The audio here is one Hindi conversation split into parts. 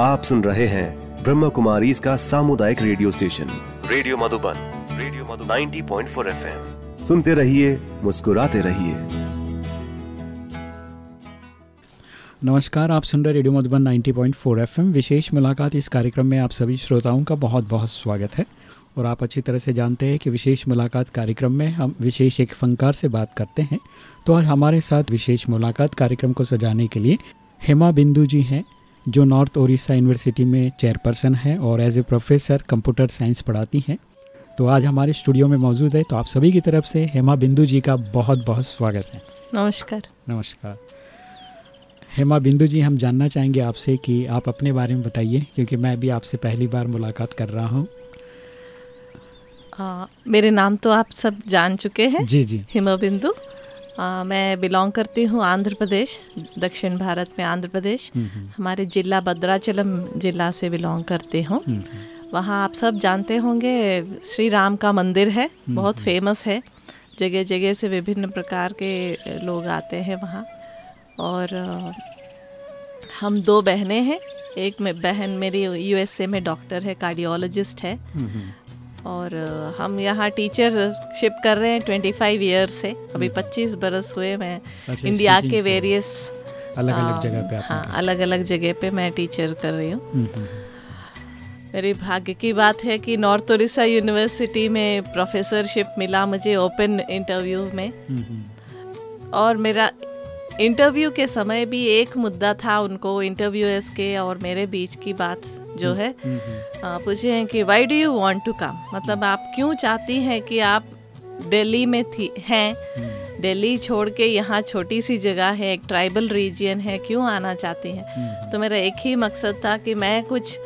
आप सुन रहे हैं ब्रह्म कुमारी इसका सामुदायिक radio station. Radio Madhuban radio Madhuban. 90.4 FM. सुनते रहिए, मुस्कुराते रहिए। नमस्कार, आप सुन रहे रेडियो मधुबन 90.4 एफएम। विशेष मुलाकात इस कार्यक्रम में आप सभी श्रोताओं का बहुत बहुत स्वागत है। और आप अच्छी तरह से जानते हैं कि विशेष मुलाकात कार्यक्रम में हम विशेष एक फनकार से बात करते हैं। तो आज हमारे साथ विशेष मुलाकात कार्यक्रम को सजाने के लिए हेमा बिंदु जी हैं। जो नॉर्थ ओडिशा यूनिवर्सिटी में चेयरपर्सन हैं और as a professor computer science पढ़ाती हैं। तो आज हमारे स्टूडियो में मौजूद है तो आप सभी की तरफ़ से हेमा बिंदु जी का बहुत बहुत स्वागत है। नमस्कार। नमस्कार। हेमा बिंदु जी हम जानना चाहेंगे आपसे कि आप अपने बारे में बताइए क्योंकि मैं भी आपसे पहली बार मुलाकात कर रहा हूँ। मेरे नाम तो आप सब जान चुके हैं। जी जी। हेमा बिंदु। आ, मैं बिलोंग करती हूँ आंध्र प्रदेश दक्षिण भारत में आंध्र प्रदेश। हम्म, हम्म, हमारे जिला भद्राचलम जिला से बिलोंग करती हूँ। हम्म, वहाँ आप सब जानते होंगे श्री राम का मंदिर है बहुत फ़ेमस है। जगह जगह से विभिन्न प्रकार के लोग आते हैं वहाँ। और हम दो बहनें हैं। एक में बहन मेरी यूएसए में डॉक्टर है कार्डियोलॉजिस्ट है। और हम यहाँ टीचरशिप कर रहे हैं ट्वेंटी फाइव ईयर्स से। अभी पच्चीस बरस हुए मैं अच्छा, इंडिया के वेरियस अलग अलग जगह पे हाँ अलग अलग जगह पे मैं टीचर कर रही हूँ। हम्म, हम्म, मेरी भाग्य की बात है कि नॉर्थ उड़ीसा यूनिवर्सिटी में प्रोफेसरशिप मिला मुझे ओपन इंटरव्यू में। हम्म, हम्म, और मेरा इंटरव्यू के समय भी एक मुद्दा था उनको इंटरव्यूअर्स के और मेरे बीच की बात। जो है हम्म, हम्म, आ, पूछे हैं कि why do you want to come मतलब आप क्यों चाहती हैं कि आप दिल्ली में थी हैं? हम्म, दिल्ली छोड़ के यहाँ छोटी सी जगह है एक ट्राइबल रीजन है क्यों आना चाहती हैं? हम्म, तो मेरा एक ही मकसद था कि मैं कुछ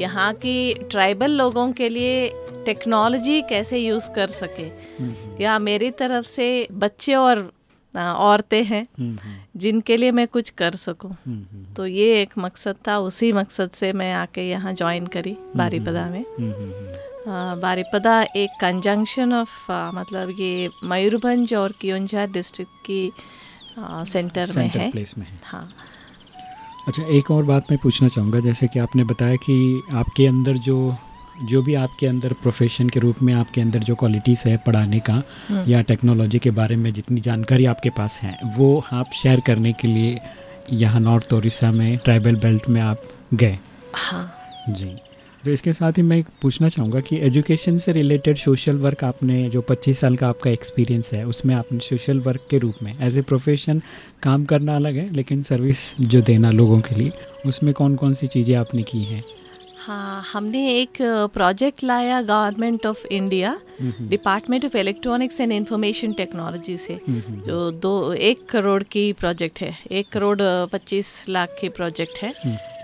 यहाँ की ट्राइबल लोगों के लिए टेक्नोलॉजी कैसे यूज़ कर सके। हम्म, या मेरी तरफ़ से बच्चे और औरतें हैं हम्म, हम्म, जिनके लिए मैं कुछ कर सकूँ। हम्म, तो ये एक मकसद था उसी मकसद से मैं आके यहाँ ज्वाइन करी बारीपदा में। बारीपदा एक कंजंक्शन ऑफ़ मतलब ये मयूरभंज और कियोंझा डिस्ट्रिक्ट की आ, सेंटर में है। प्लेस में है। हाँ। अच्छा एक और बात मैं पूछना चाहूँगा जैसे कि आपने बताया कि आपके अंदर जो जो भी आपके अंदर प्रोफेशन के रूप में आपके अंदर जो क्वालिटीज़ है पढ़ाने का या टेक्नोलॉजी के बारे में जितनी जानकारी आपके पास है वो आप शेयर करने के लिए यहाँ नॉर्थ उड़ीसा में ट्राइबल बेल्ट में आप गए। हाँ। जी। तो इसके साथ ही मैं पूछना चाहूँगा कि एजुकेशन से रिलेटेड सोशल वर्क आपने जो 25 साल का आपका एक्सपीरियंस है उसमें आपने सोशल वर्क के रूप में एज ए प्रोफेशन काम करना अलग है लेकिन सर्विस जो देना लोगों के लिए उसमें कौन कौन सी चीज़ें आपने की हैं? हाँ हमने एक प्रोजेक्ट लाया government of India department of electronics and information technology से जो दो एक करोड़ की प्रोजेक्ट है एक करोड़ पच्चीस लाख की प्रोजेक्ट है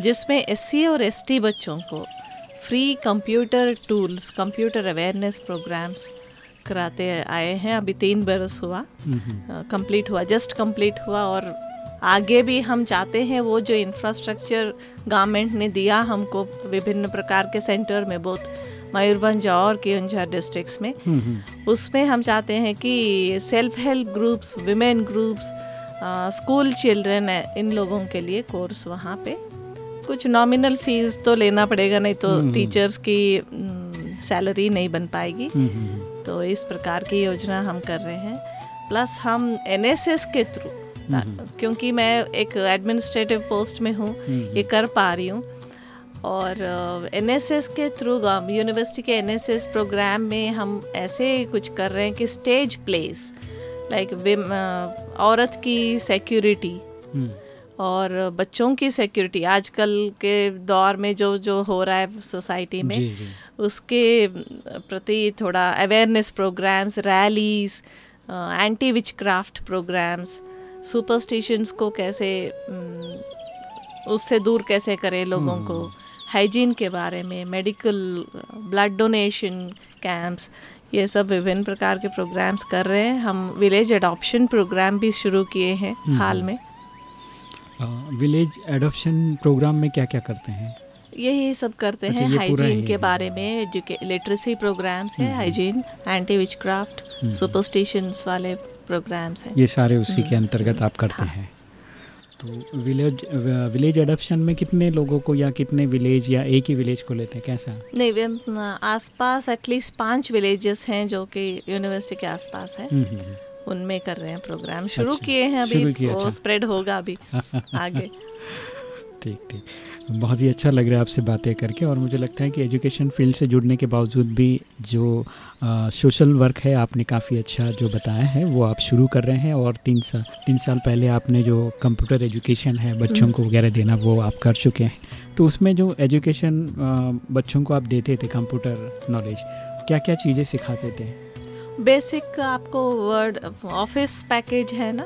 जिसमें एससी और एसटी बच्चों को free computer tools computer awareness programmes कराते आए हैं। अभी तीन बरस हुआ कंप्लीट हुआ जस्ट कंप्लीट हुआ और आगे भी हम चाहते हैं वो जो इंफ्रास्ट्रक्चर गवर्नमेंट ने दिया हमको विभिन्न प्रकार के सेंटर में बहुत मयूरभंज और कियोंझा डिस्ट्रिक्ट्स में। उसमें हम चाहते हैं कि self help groups women groups school children इन लोगों के लिए कोर्स वहाँ पे। कुछ नॉमिनल फ़ीस तो लेना पड़ेगा नहीं तो टीचर्स की सैलरी नहीं बन पाएगी। तो इस प्रकार की योजना हम कर रहे हैं। प्लस हम एनएसएस के थ्रू क्योंकि मैं एक एडमिनिस्ट्रेटिव पोस्ट में हूँ ये कर पा रही हूँ। और एनएसएस के थ्रू यूनिवर्सिटी के एनएसएस प्रोग्राम में हम ऐसे कुछ कर रहे हैं कि स्टेज प्लेस लाइक औरत की सिक्योरिटी और बच्चों की सिक्योरिटी आजकल के दौर में जो जो हो रहा है सोसाइटी में जी, जी. उसके प्रति थोड़ा awareness programs rallies anti witchcraft programs superstitions को कैसे उससे दूर कैसे करें लोगों को? हाइजीन के बारे में मेडिकल ब्लड डोनेशन कैंप्स ये सब विभिन्न प्रकार के प्रोग्राम्स कर रहे हैं। हम विलेज एडॉप्शन प्रोग्राम भी शुरू किए हैं हाल में। विलेज एडॉप्शन प्रोग्राम में क्या क्या करते हैं? यही सब करते अच्छा, हैं हाइजीन के बारे में लिटरेसी प्रोग्राम्स है hygiene anti witchcraft superstitions वाले प्रोग्राम्स हैं। ये सारे उसी के अंतर्गत आप करते हाँ। हैं। तो विलेज विलेज एडप्शन में कितने लोगों को या कितने विलेज या एक ही विलेज को लेते हैं? कैसा? नहीं आसपास एटलीस्ट पाँच विलेजेस हैं जो कि यूनिवर्सिटी के आसपास हैं। हम्म, हम्म, हम्म। उनमें कर रहे हैं प्रोग्राम शुरू अच्छा, किए हैं अभी वो अच्छा। स्प्रेड होगा अभी आगे। ठीक ठीक। बहुत ही अच्छा लग रहा है आपसे बातें करके और मुझे लगता है कि एजुकेशन फ़ील्ड से जुड़ने के बावजूद भी जो सोशल वर्क है आपने काफ़ी अच्छा जो बताया है, वो आप शुरू कर रहे हैं और तीन साल तीन साल पहले आपने जो कंप्यूटर एजुकेशन है बच्चों को वगैरह देना, वो आप कर चुके हैं। तो उसमें जो एजुकेशन बच्चों को आप देते थे कंप्यूटर नॉलेज क्या क्या चीज़ें सिखाते थे? बेसिक आपको वर्ड ऑफ़िस पैकेज है ना?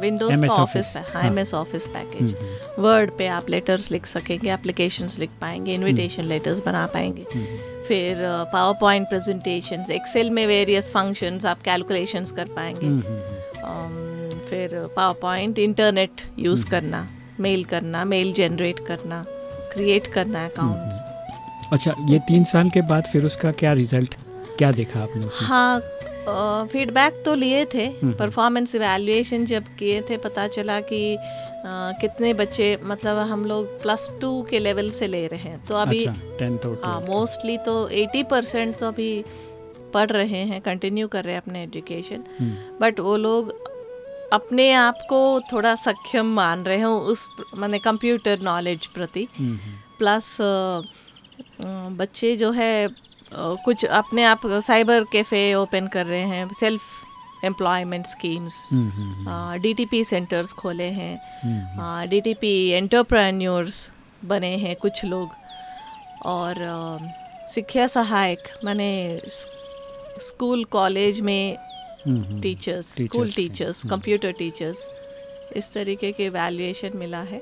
Windows hmm, hmm. का ऑफ़िस हाँ। M S office package word पे आप लेटर्स लिख सकेंगे एप्लीकेशंस लिख पाएँगे इनविटेशन हम्म। लेटर्स बना पाएँगे। फिर पावर पॉइंट प्रेजेंटेशन एक्सेल में वेरियस फ़ंक्शंस आप कैलकुलेशंस कर पाएँगे। फिर पावर पॉइंट इंटरनेट यूज़ करना मेल करना मेल जनरेट करना क्रिएट करना अकाउंट्स अच्छा ये तीन साल के बाद फिर उसका क्या रिज़ल्ट क्या देखा आपने उसमें? हाँ फीडबैक तो लिए थे परफॉर्मेंस हम्म, इवैल्यूएशन जब किए थे पता चला कि आ, कितने बच्चे मतलब हम लोग प्लस टू के लेवल से ले रहे हैं। तो अभी अच्छा, हाँ मोस्टली तो एटी परसेंट तो अभी पढ़ रहे हैं कंटिन्यू कर रहे हैं अपने एजुकेशन बट हम्म। वो लोग अपने आप को थोड़ा सक्षम मान रहे हैं उस मैंने कंप्यूटर नॉलेज प्रति। प्लस हम्म, बच्चे जो है कुछ अपने आप साइबर कैफ़े ओपन कर रहे हैं self employment schemes. D T P centres खोले हैं। डी टी पी एंटरप्रेन्योर्स बने हैं कुछ लोग। और शिक्षा सहायक मैंने स्कूल कॉलेज में teachers school teachers computer teachers इस तरीके के वैल्यूएशन मिला है।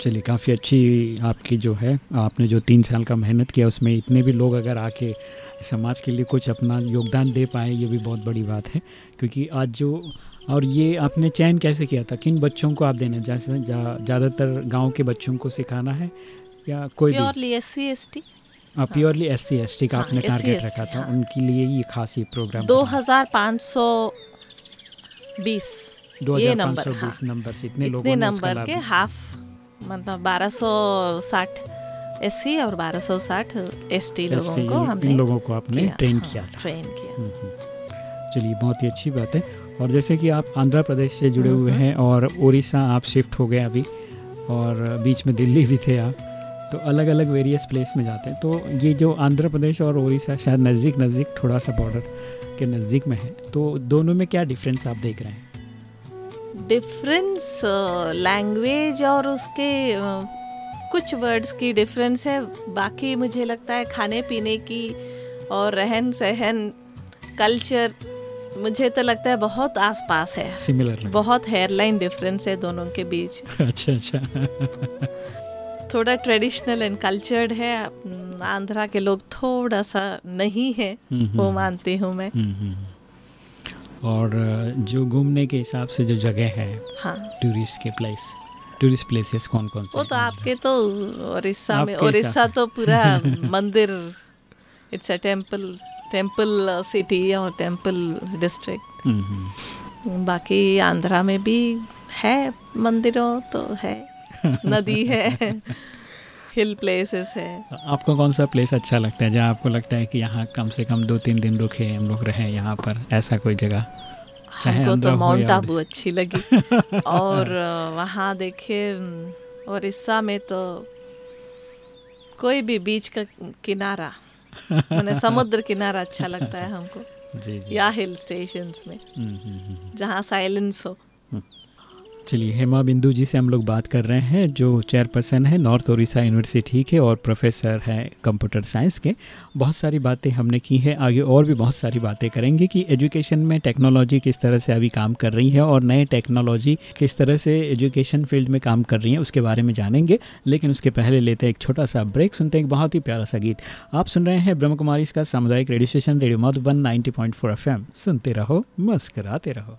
चलिए काफ़ी अच्छी आपकी जो है आपने जो तीन साल का मेहनत किया उसमें इतने भी लोग अगर आके समाज के लिए कुछ अपना योगदान दे पाए ये भी बहुत बड़ी बात है। क्योंकि आज जो और ये आपने चयन कैसे किया था? किन बच्चों को आप देने जैसे ज़्यादातर गाँव के बच्चों को सिखाना है या कोई purely S C S T purely S C S T का हाँ, आपने टारगेट रखा था। हाँ। उनके लिए ये खास ये प्रोग्राम दो हज़ार पाँच सौ बीस ये नंबर हाँ, नंबर से इतने लोगों नंबर के हाफ़ मतलब 1260 एससी और 1260 एसटी लोगों को हमने इन लोगों को आपने ट्रेन हाँ, किया था। ट्रेन किया। हम्म, हम्म। चलिए बहुत ही अच्छी बात है। और जैसे कि आप आंध्र प्रदेश से जुड़े हुए हम्म, हैं और उड़ीसा आप शिफ्ट हो गए अभी और बीच में दिल्ली भी थे आप तो अलग अलग वेरियस प्लेस में जाते हैं। तो ये जो आंध्र प्रदेश और उड़ीसा शायद नज़दीक नज़दीक थोड़ा सा बॉर्डर के नज़दीक में है तो दोनों में क्या डिफरेंस आप देख रहे हैं? डिफरेंस लैंग्वेज और उसके कुछ वर्ड्स की डिफरेंस है। बाकी मुझे लगता है खाने पीने की और रहन सहन कल्चर मुझे तो लगता है बहुत आसपास है। सिमिलर बहुत हेयरलाइन डिफरेंस है दोनों के बीच। अच्छा अच्छा। थोड़ा ट्रेडिशनल एंड कल्चर्ड है। आंध्रा के लोग थोड़ा सा नहीं है हम्म, वो हम्म। मानती हूँ मैं। हम्म, और जो घूमने के हिसाब से जो जगह है हाँ। टूरिस्ट के प्लेस टूरिस्ट प्लेसेस कौन कौन से वो तो आपके तो उड़ीसा में उड़ीसा तो पूरा मंदिर it's a temple temple city और टेंपल डिस्ट्रिक्ट। बाकी आंध्रा में भी है मंदिरों तो है नदी है। हिल प्लेसेस है। आपको कौन सा प्लेस अच्छा लगता है जहाँ आपको लगता है कि यहाँ कम से कम दो तीन दिन रुके हम लोग रहे यहाँ पर ऐसा कोई जगह? हमको तो माउंट आबू अच्छी लगी। और वहाँ देखे उड़ीसा में तो कोई भी बीच का किनारा मैंने समुद्र किनारा अच्छा लगता है हमको। जी, जी. या हिल स्टेशन में हम्म, हम्म, हम्म, जहाँ साइलेंस हो। चलिए, हेमा बिंदु जी से हम लोग बात कर रहे हैं, जो चेयरपर्सन है नॉर्थ उड़ीसा यूनिवर्सिटी के और प्रोफेसर हैं कंप्यूटर साइंस के। बहुत सारी बातें हमने की हैं, आगे और भी बहुत सारी बातें करेंगे कि एजुकेशन में टेक्नोलॉजी किस तरह से अभी काम कर रही है और नए टेक्नोलॉजी किस तरह से एजुकेशन फ़ील्ड में काम कर रही है, उसके बारे में जानेंगे। लेकिन उसके पहले लेते हैं एक छोटा सा ब्रेक, सुनते हैं एक बहुत ही प्यारा सा गीत। आप सुन रहे हैं ब्रह्म कुमारी का सामुदायिक radio station, radio Madhuban ninety point सुनते रहो, मस्कराते रहो।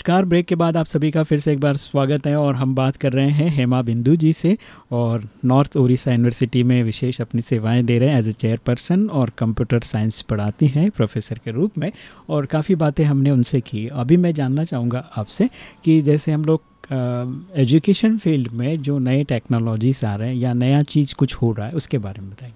नमस्कार। ब्रेक के बाद आप सभी का फिर से एक बार स्वागत है और हम बात कर रहे हैं हेमा बिंदु जी से और नॉर्थ उड़ीसा यूनिवर्सिटी में विशेष अपनी सेवाएँ दे रहे हैं। एज ए चेयरपर्सन और कंप्यूटर साइंस पढ़ाती हैं प्रोफेसर के रूप में और काफ़ी बातें हमने उनसे की। अभी मैं जानना चाहूँगा आपसे कि जैसे हम लोग एजुकेशन फ़ील्ड में जो नए टेक्नोलॉजीज़ आ रहे हैं या नया चीज़ कुछ हो रहा है, उसके बारे में बताएँ।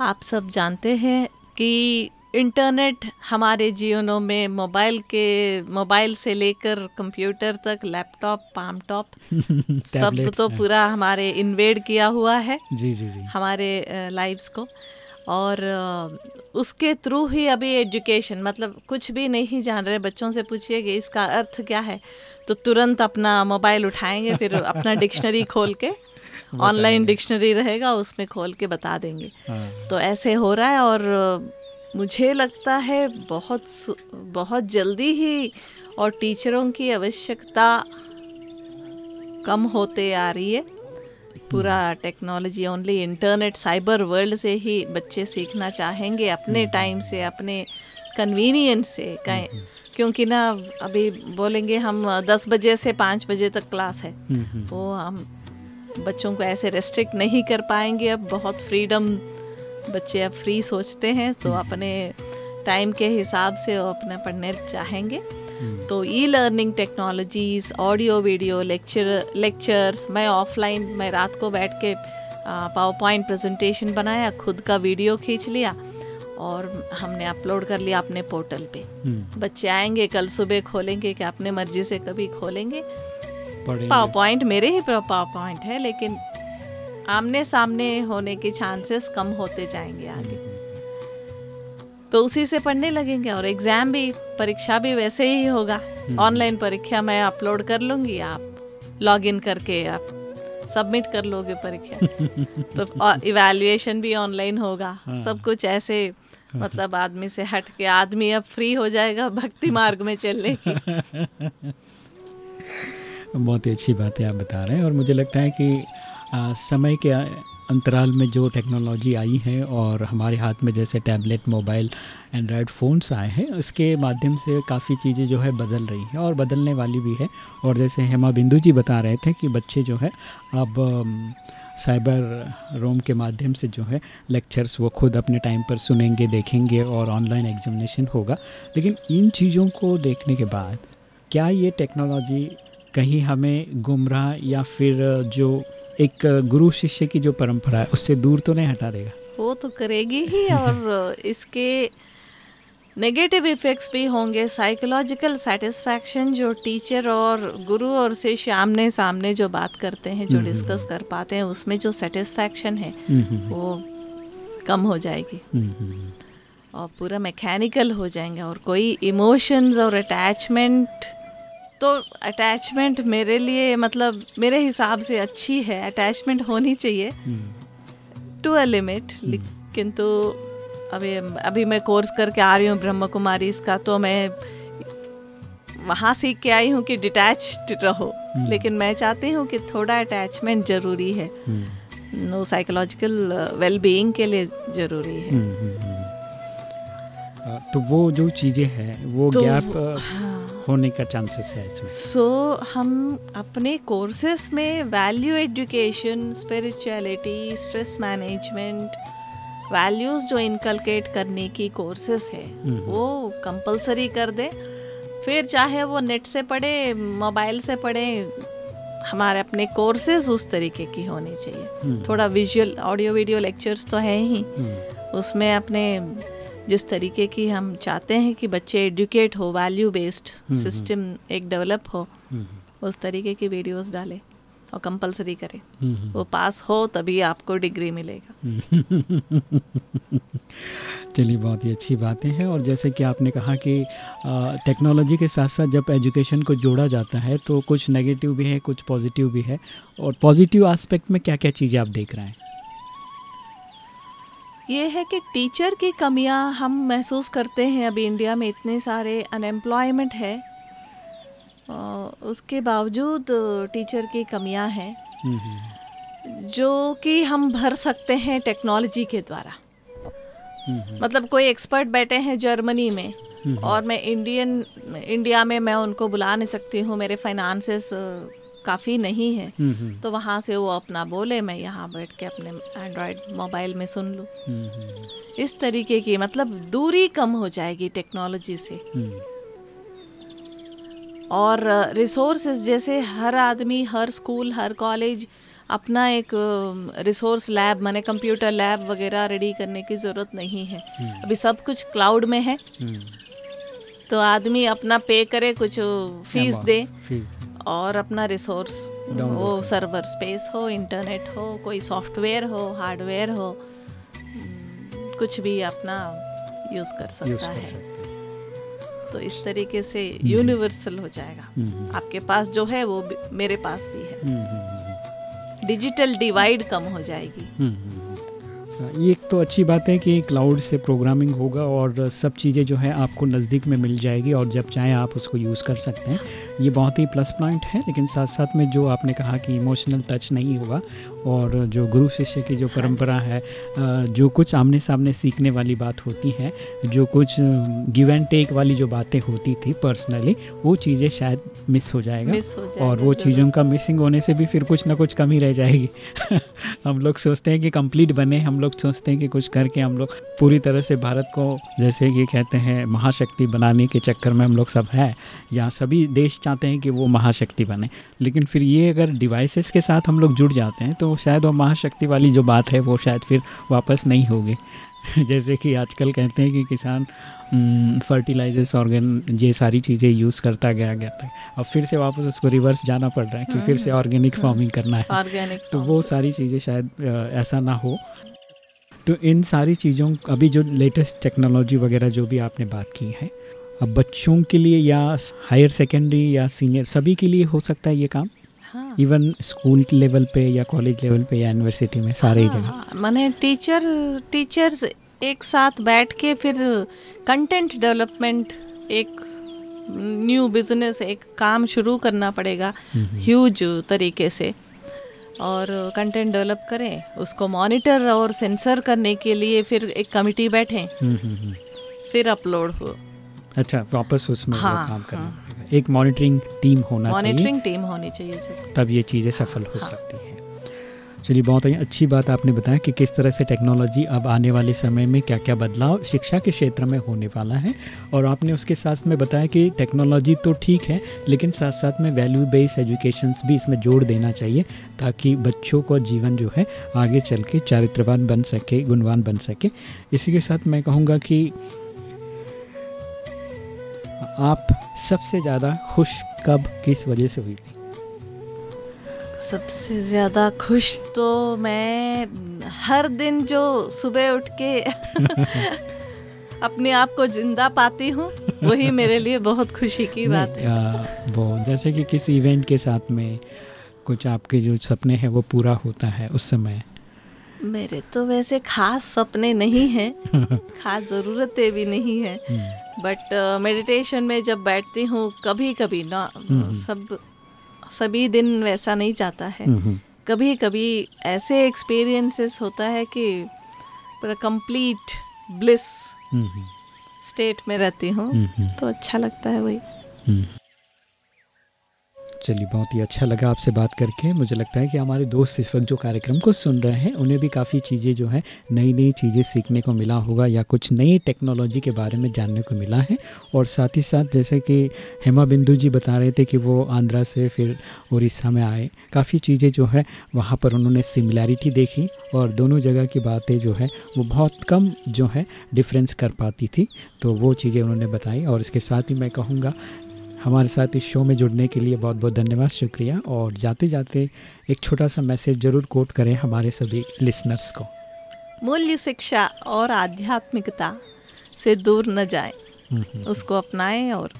आप सब जानते हैं कि इंटरनेट हमारे जीवनों में मोबाइल के मोबाइल से लेकर कंप्यूटर तक लैपटॉप पाम टॉप सब तो पूरा हमारे इन्वेड किया हुआ है जी जी जी। हमारे लाइफ्स को। और उसके थ्रू ही अभी एजुकेशन मतलब कुछ भी नहीं जान रहे बच्चों से पूछिए कि इसका अर्थ क्या है तो तुरंत अपना मोबाइल उठाएँगे फिर अपना डिक्शनरी खोल के ऑनलाइन डिक्शनरी रहेगा उसमें खोल के बता देंगे। हाँ। तो ऐसे हो रहा है और मुझे लगता है बहुत बहुत जल्दी ही और टीचरों की आवश्यकता कम होते आ रही है। पूरा technology only internet cyber world से ही बच्चे सीखना चाहेंगे अपने टाइम हम्म। से अपने कन्वीनियंस से कहें। हम्म। क्योंकि ना अभी बोलेंगे हम दस बजे से पाँच बजे तक क्लास है। हम्म, वो हम बच्चों को ऐसे रेस्ट्रिक्ट नहीं कर पाएँगे। अब बहुत फ्रीडम बच्चे अब फ्री सोचते हैं तो अपने टाइम के हिसाब से वो अपना पढ़ने चाहेंगे। हम्म। तो e learning technologies audio video lecture lectures मैं ऑफलाइन मैं रात को बैठ के पावर पॉइंट प्रेजेंटेशन बनाया खुद का वीडियो खींच लिया और हमने अपलोड कर लिया अपने पोर्टल पे। हम्म। बच्चे आएँगे कल सुबह खोलेंगे कि अपने मर्ज़ी से कभी खोलेंगे। पावर पॉइंट मेरे ही पावर पॉइंट है लेकिन आमने सामने होने के चांसेस कम होते जाएँगे आगे। तो उसी से पढ़ने लगेंगे और एग्ज़ाम भी परीक्षा भी वैसे ही होगा। ऑनलाइन परीक्षा मैं अपलोड कर लूँगी आप लॉग इन करके आप सबमिट कर लोगे परीक्षा। तो इवैल्यूएशन भी ऑनलाइन होगा। हाँ। सब कुछ ऐसे मतलब आदमी से हट के आदमी अब फ्री हो जाएगा भक्ति मार्ग में चलने की। बहुत ही अच्छी बात है आप बता रहे हैं और मुझे लगता है कि समय के अंतराल में जो टेक्नोलॉजी आई है और हमारे हाथ में जैसे टैबलेट, मोबाइल, एंड्रॉयड फ़ोन्स आए हैं उसके माध्यम से काफ़ी चीज़ें जो है बदल रही हैं और बदलने वाली भी है। और जैसे हेमा बिंदु जी बता रहे थे कि बच्चे जो है अब साइबर रोम के माध्यम से जो है लेक्चर्स वो खुद अपने टाइम पर सुनेंगे, देखेंगे और ऑनलाइन एग्जामिनेशन होगा। लेकिन इन चीज़ों को देखने के बाद क्या ये टेक्नोलॉजी कहीं हमें गुमराह या फिर जो एक गुरु शिष्य की जो परंपरा है उससे दूर तो नहीं हटा देगा। वो तो करेगी ही और इसके नेगेटिव इफ़ेक्ट्स भी होंगे। साइकोलॉजिकल सेटिस्फैक्शन जो टीचर और गुरु और शिष्य आमने सामने जो बात करते हैं जो डिस्कस हम्म, हम्म। कर पाते हैं उसमें जो सेटिस्फैक्शन है हम्म, वो कम हो जाएगी। और पूरा मैकेनिकल हो जाएँगे और कोई इमोशंस और अटैचमेंट तो अटैचमेंट मेरे लिए मतलब मेरे हिसाब से अच्छी है अटैचमेंट होनी चाहिए। टू अ लिमिट लेकिन तो अभी अभी मैं कोर्स करके आ रही हूँ ब्रह्म कुमारी इसका तो मैं वहाँ सीख के आई हूँ कि डिटैच रहो। लेकिन मैं चाहती हूँ कि थोड़ा अटैचमेंट ज़रूरी है। नो साइकोलॉजिकल वेल बीइंग के लिए ज़रूरी है। तो वो जो चीज़ें हैं वो तो गैप हाँ। होने का चांसेस है इसमें सो हम अपने कोर्सेस में value education spirituality stress management values जो इनकलकेट करने की कोर्सेस है। वो कंपलसरी कर दे। फिर चाहे वो नेट से पढ़े मोबाइल से पढ़े हमारे अपने कोर्सेज उस तरीके की होनी चाहिए। हम्म। थोड़ा विजुअल ऑडियो वीडियो लेक्चर्स तो हैं ही। हम्म, उसमें अपने जिस तरीके की हम चाहते हैं कि बच्चे एडुकेट हो वैल्यू बेस्ड हम्म, सिस्टम एक डेवलप हो हम्म, उस तरीके की वीडियोस डालें और कंपलसरी करें। हम्म, वो पास हो तभी आपको डिग्री मिलेगा। चलिए बहुत ही अच्छी बातें हैं और जैसे कि आपने कहा कि टेक्नोलॉजी के साथ साथ जब एजुकेशन को जोड़ा जाता है तो कुछ नेगेटिव भी है कुछ पॉजिटिव भी है और पॉजिटिव आस्पेक्ट में क्या क्या चीज़ें आप देख रहे हैं? ये है कि टीचर की कमियाँ हम महसूस करते हैं अभी इंडिया में इतने सारे अनएम्प्लॉयमेंट है। उसके बावजूद टीचर की कमियाँ हैं जो कि हम भर सकते हैं टेक्नोलॉजी के द्वारा। मतलब कोई एक्सपर्ट बैठे हैं जर्मनी में और मैं इंडियन इंडिया में मैं उनको बुला नहीं सकती हूँ मेरे फाइनेंसेस काफ़ी नहीं है। हम्म, हम्म, तो वहाँ से वो अपना बोले मैं यहाँ बैठ के अपने एंड्रॉयड मोबाइल में सुन लूँ। हम्म, इस तरीके की मतलब दूरी कम हो जाएगी टेक्नोलॉजी से। और रिसोर्सेज जैसे हर आदमी हर स्कूल हर कॉलेज अपना एक रिसोर्स लैब माने कंप्यूटर लैब वगैरह रेडी करने की ज़रूरत नहीं है। अभी सब कुछ क्लाउड में है। तो आदमी अपना पे करे कुछ फ़ीस दे। फी- और अपना रिसोर्स वो सर्वर स्पेस हो इंटरनेट हो कोई सॉफ्टवेयर हो हार्डवेयर हो हम्म, कुछ भी अपना यूज़ कर यूज़ सकता कर है। सकते तो इस तरीके से यूनिवर्सल हो जाएगा। हम्म, आपके पास जो है वो मेरे पास भी है। हम्म, हम्म, डिजिटल डिवाइड कम हो जाएगी। हम्म, हम्म, हम्म। ये एक तो अच्छी बात है कि क्लाउड से प्रोग्रामिंग होगा और सब चीज़ें जो है आपको नज़दीक में मिल जाएगी और जब चाहें आप उसको यूज़ कर सकते हैं। ये बहुत ही प्लस पॉइंट है लेकिन साथ साथ में जो आपने कहा कि इमोशनल टच नहीं होगा और जो गुरु शिष्य की जो परंपरा है जो कुछ आमने सामने सीखने वाली बात होती है जो कुछ गिव एंड टेक वाली जो बातें होती थी पर्सनली वो चीज़ें शायद मिस हो जाएगा मिस हो जाएगा और वो चीज़ों का मिसिंग होने से भी फिर कुछ ना कुछ कमी रह जाएगी। हम लोग सोचते हैं कि कंप्लीट बने, हम लोग सोचते हैं कि कुछ करके हम लोग पूरी तरह से भारत को, जैसे कि कहते हैं, महाशक्ति बनाने के चक्कर में हम लोग सब हैं। यहाँ सभी देश चाहते हैं कि वो महाशक्ति बने। लेकिन फिर ये अगर डिवाइसेस के साथ हम लोग जुड़ जाते हैं तो शायद वो महाशक्ति वाली जो बात है, वो शायद फिर वापस नहीं होगी। जैसे कि आजकल कहते हैं कि किसान फर्टिलाइजर्स ऑर्गेन ये सारी चीज़ें यूज़ करता गया गया था अब फिर से वापस उसको रिवर्स जाना पड़ रहा है कि फिर से ऑर्गेनिक फ़ार्मिंग करना है। ऑर्गेनिक तो वो सारी चीज़ें शायद ऐसा ना हो। तो इन सारी चीज़ों अभी जो लेटेस्ट टेक्नोलॉजी वगैरह जो भी आपने बात की है अब बच्चों के लिए या हायर सेकेंडरी या सीनियर सभी के लिए हो सकता है ये काम? हाँ इवन स्कूल लेवल पे या कॉलेज लेवल पे या यूनिवर्सिटी में सारे ही हाँ, जगह। हाँ, माने टीचर टीचर्स एक साथ बैठ के फिर कंटेंट डेवलपमेंट एक न्यू बिज़नेस एक काम शुरू करना पड़ेगा ह्यूज तरीके से। और कंटेंट डेवलप करें उसको मॉनिटर और सेंसर करने के लिए फिर एक कमिटी बैठें। फिर अपलोड हो। अच्छा वापस उसमें हाँ, काम करना हाँ। एक मॉनिटरिंग टीम होना चाहिए। मॉनिटरिंग टीम होनी चाहिए तब ये चीज़ें सफल हो हाँ। सकती हैं। चलिए बहुत ही अच्छी बात आपने बताया कि किस तरह से टेक्नोलॉजी अब आने वाले समय में क्या क्या बदलाव शिक्षा के क्षेत्र में होने वाला है। और आपने उसके साथ में बताया कि टेक्नोलॉजी तो ठीक है लेकिन साथ साथ में वैल्यू बेस्ड एजुकेशन भी इसमें जोड़ देना चाहिए ताकि बच्चों का जीवन जो है आगे चल के चारित्रवान बन सके गुणवान बन सके। इसी के साथ मैं कहूँगा कि आप सबसे ज़्यादा खुश कब किस वजह से हुई थी? सबसे ज़्यादा खुश तो मैं हर दिन जो सुबह उठ के अपने आप को ज़िंदा पाती हूँ वही मेरे लिए बहुत खुशी की बात है। वो जैसे कि किसी इवेंट के साथ में कुछ आपके जो सपने हैं वो पूरा होता है उस समय। मेरे तो वैसे खास सपने नहीं हैं खास ज़रूरतें भी नहीं हैं। But hmm. मेडिटेशन uh, में जब बैठती हूँ कभी कभी ना हम्म। सब सभी दिन वैसा नहीं जाता है। कभी कभी ऐसे एक्सपीरियंसेस होता है कि पूरा कंप्लीट ब्लिस स्टेट में रहती हूँ तो अच्छा लगता है वही। चलिए, बहुत ही अच्छा लगा आपसे बात करके। मुझे लगता है कि हमारे दोस्त इस वक्त जो कार्यक्रम को सुन रहे हैं, उन्हें भी काफ़ी चीज़ें जो है नई नई चीज़ें सीखने को मिला होगा या कुछ नई टेक्नोलॉजी के बारे में जानने को मिला है। और साथ ही साथ जैसे कि हेमा बिंदु जी बता रहे थे कि वो आंध्रा से फिर उड़ीसा में आए। काफ़ी चीज़ें जो है, वहाँ पर उन्होंने सिमिलैरिटी देखी और दोनों जगह की बातें जो है, वो बहुत कम जो है, डिफरेंस कर पाती थी। तो वो चीज़ें उन्होंने बताई और इसके साथ ही मैं कहूँगा हमारे साथ इस शो में जुड़ने के लिए बहुत बहुत धन्यवाद शुक्रिया। और जाते जाते एक छोटा सा मैसेज ज़रूर कोट करें हमारे सभी लिसनर्स को। मूल्य शिक्षा और आध्यात्मिकता से दूर न जाए। हम्म, हम्म। उसको अपनाएँ और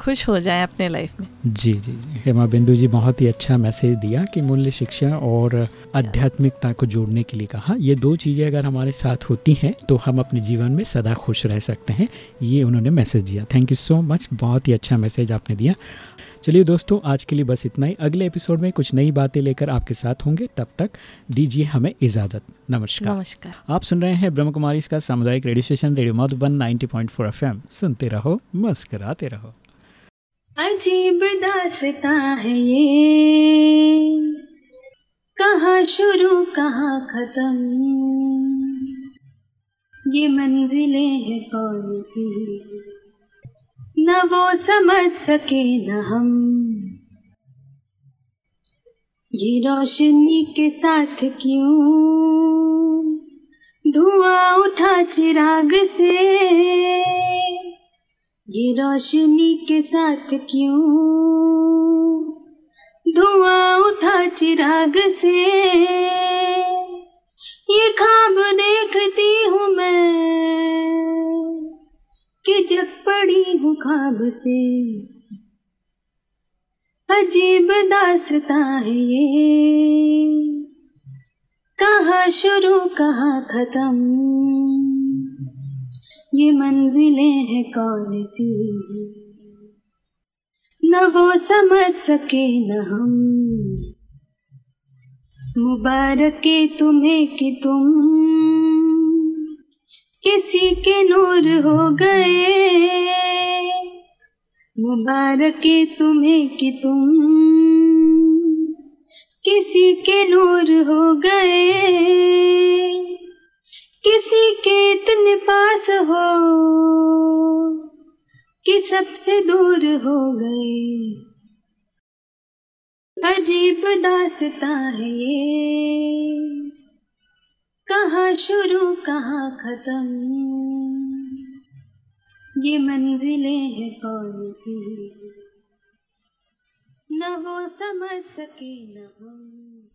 खुश हो जाए अपने लाइफ में। जी जी जी। हेमा बिंदु जी बहुत ही अच्छा मैसेज दिया कि मूल्य शिक्षा और आध्यात्मिकता को जोड़ने के लिए कहा। ये दो चीज़ें अगर हमारे साथ होती हैं तो हम अपने जीवन में सदा खुश रह सकते हैं। ये उन्होंने मैसेज दिया। थैंक यू सो मच बहुत ही अच्छा मैसेज आपने दिया। चलिए दोस्तों आज के लिए बस इतना ही। अगले एपिसोड में कुछ नई बातें लेकर आपके साथ होंगे। तब तक दीजिए हमें इजाज़त। नमस्कार। नमस्कार। आप सुन रहे हैं ब्रह्म कुमारी इसका सामुदायिक radio station radio Madhuban 90.4 FM. सुनते रहो मस्कराते रहो। अजीब दासता है ये। कहाँ शुरू, कहाँ खत्म? ये मंजिलें हैं कौन सी? न वो समझ सके न हम। ये रोशनी के साथ क्यों? धुआँ उठा चिराग से। ये रोशनी के साथ क्यों? धुआँ उठा चिराग से। ये खाब देखती हूँ मैं कि जग पड़ी हूँ खाब से। अजीब दासता है ये। कहा शुरू, कहा खत्म? ये मंजिलें हैं कौन सी? न वो समझ सके न हम। मुबारक तुम्हें कि तुम किसी के नूर हो गए। मुबारक तुम्हें कि तुम किसी के नूर हो गए। किसी के इतने पास हो कि सबसे दूर हो गए। अजीब दासता है ये। कहाँ शुरू, कहाँ खत्म? ये मंजिलें हैं कौन सी? न वो समझ सके, न हम